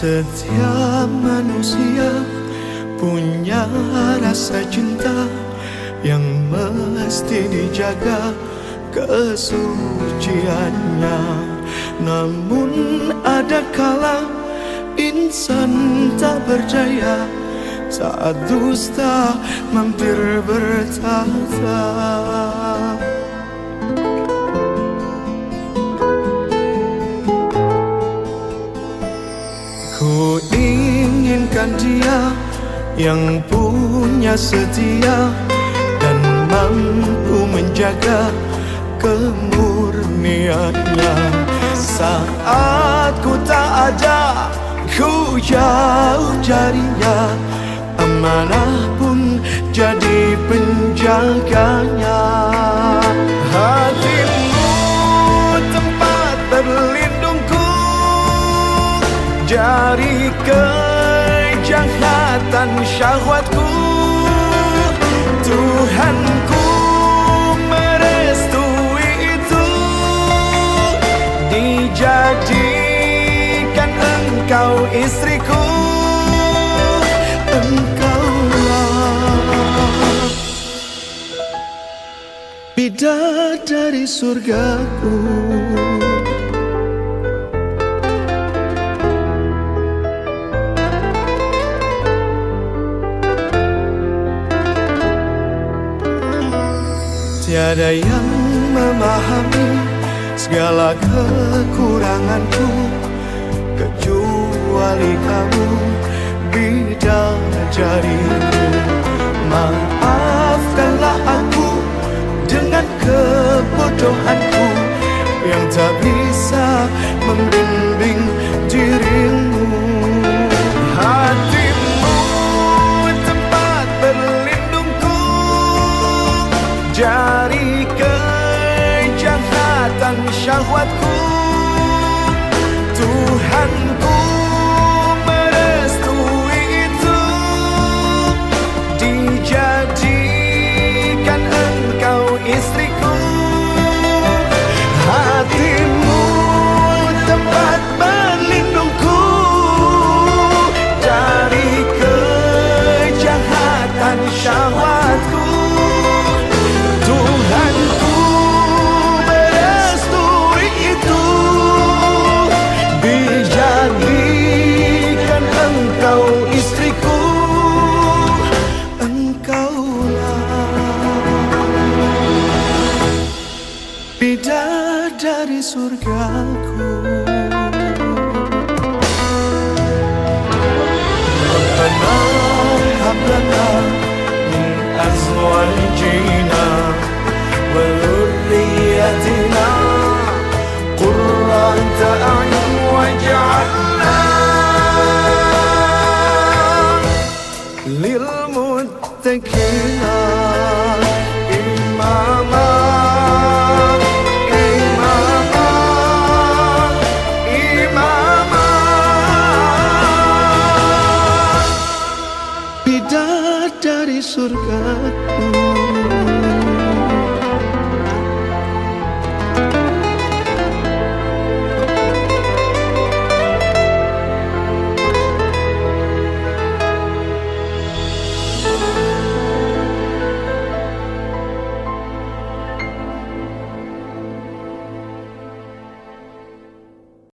Setiap manusia punya rasa cinta yang mesti dijaga kesuciannya. Namun ada kala insan tak berdaya saat dusta mampir bertata. Ku inginkan dia yang punya setia dan mampu menjaga kemurniannya. Saat ku tak ada ku jauh carinya amanah pun jadi penjaganya kejahatan syahwatku. Tuhanku merestui itu. Dijadikan engkau istriku. Engkaulah Bidadari surgaku Tiada yang memahami segala kekuranganku Kecuali kamu bidadariku Maafkanlah aku dengan kebodohanku Yang tak bisa membimbing dari kejahatan syahwatku bidah dari surgaku Rabbana dari surgaku